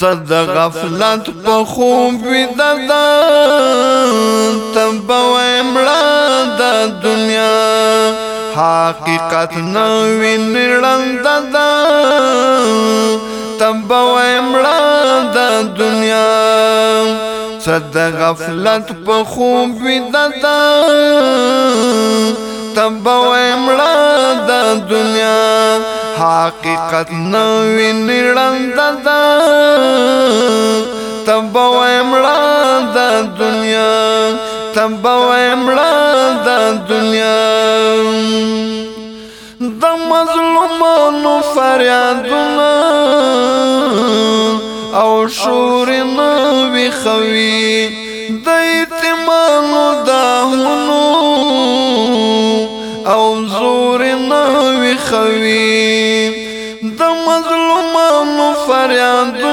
صد غفلت په خوب ودا دا تبو امړه د دنیا حقیقت نو وینړند دا تبو امړه د دنیا صد غفلت په خوب ودا دا تبو امړه د دنیا حقیقت نو وینړند د تبو امړه د دنیا تبو امړه د دنیا د مظلومانو فریادونه او شور نو وخوي د ایتمانو دهونو او زور نو وخوي فریادونو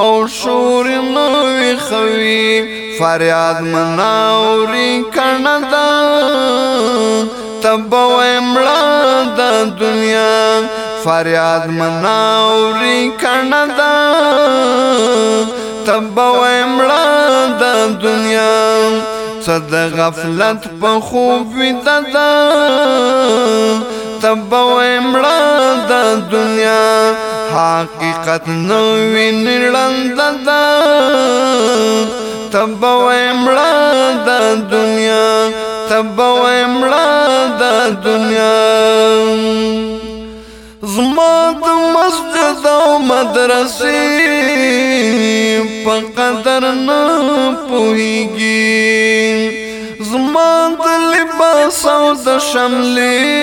او شور نو وی خوي فریاد مناوري کڼدا تبو امړه د دنیا فریاد مناوري کڼدا تبو امړه د دنیا صد غفلت په خوب وی ددا تبو امړه د دنیا حقیقت نو وینړند د تبو امړه د دنیا تبو امړه د دنیا زما د مسجد او مدرسې په قدر نه پوهیږي زما د لباس او د شملې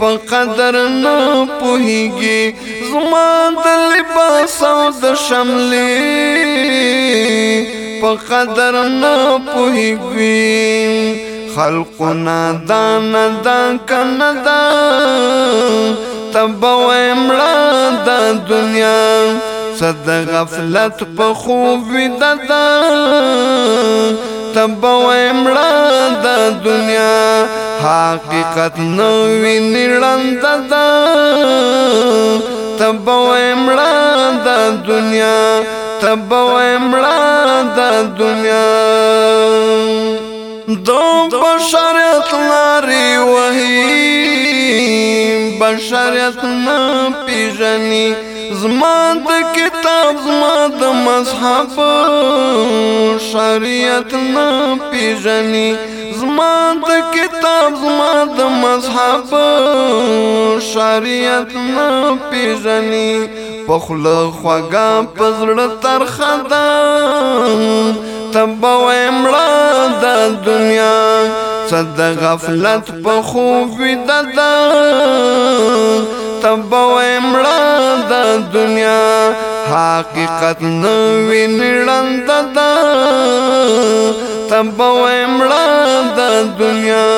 په قدر نه پوهیږي زما د لباس او د شملې په قدر نه پوهیږي خلقنا دان دان کنا دان تب و امرا دا دنیا صد غفلت په خوب ودا تبو امړه د دنیا حقیقت نو وینړند د تبو امړه د دنیا تبو امړه د دنیا دوم بشریت لري وهی بشریت نه پیژني زما د کتاب زما د مذهب شریعت نه پیژني زما د کتاب زما د مذهب شریعت نه پیژني پخله خوګه پزړه ترخه ده تبو امړه د دنیا صد غفلت په خوب ده تبو امړه د دنیا حقیقت نو وینړند د تبو امړه د دنیا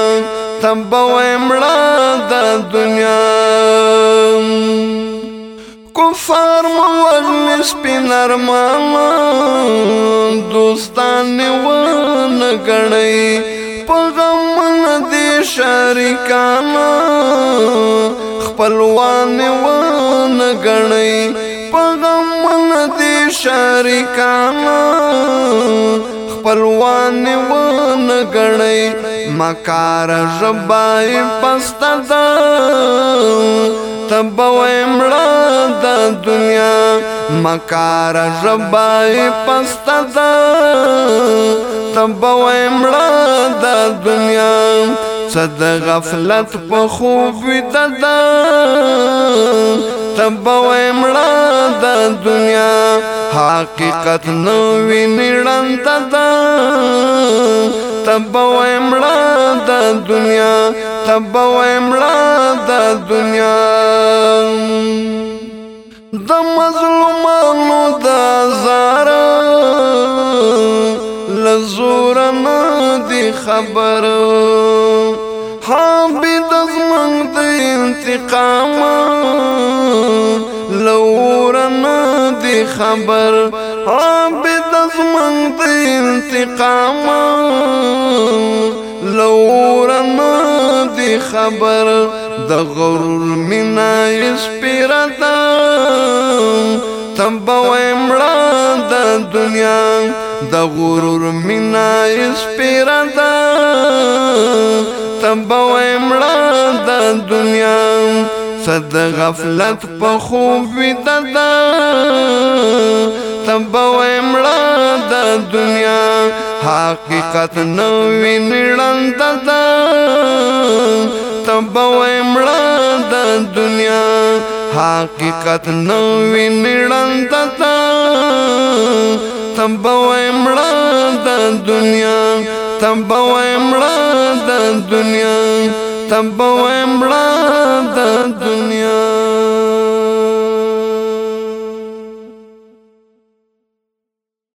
تبو امړه د دنیا کفار موغل سپین ارمان دوستان و نه کړی شریکانو خپلوان ونه غړي پیغمبر دې شریکانو خپلوان ونه غړي مکار ربای پستا دا تبوي مړه د دنیا مکار ربای پستا دا تبوي مړه د دنیا صد غفلت په خوب ددا تبو امړه د دنیا حقیقت نو وینړند ددا تبو امړه د دنیا تبو امړه د دنیا د مظلومانو د زار لزور نه دی خبر انتقام لورنا دی خبر عابد ازمن دی انتقام لورنا دی خبر د غرور مینا اسپیرتا تبو امړه د دنیا د غرور مینا اسپیرتا تبو امړه دا دنیا صد غفلت په خوب ویدا دا تب ومړه دا دنیا حقیقت نو وینړند دا تب ومړه دا دنیا حقیقت نو وینړند دا تب ومړه دا دنیا تب ومړه دا دنیا تبو امړه د دنیا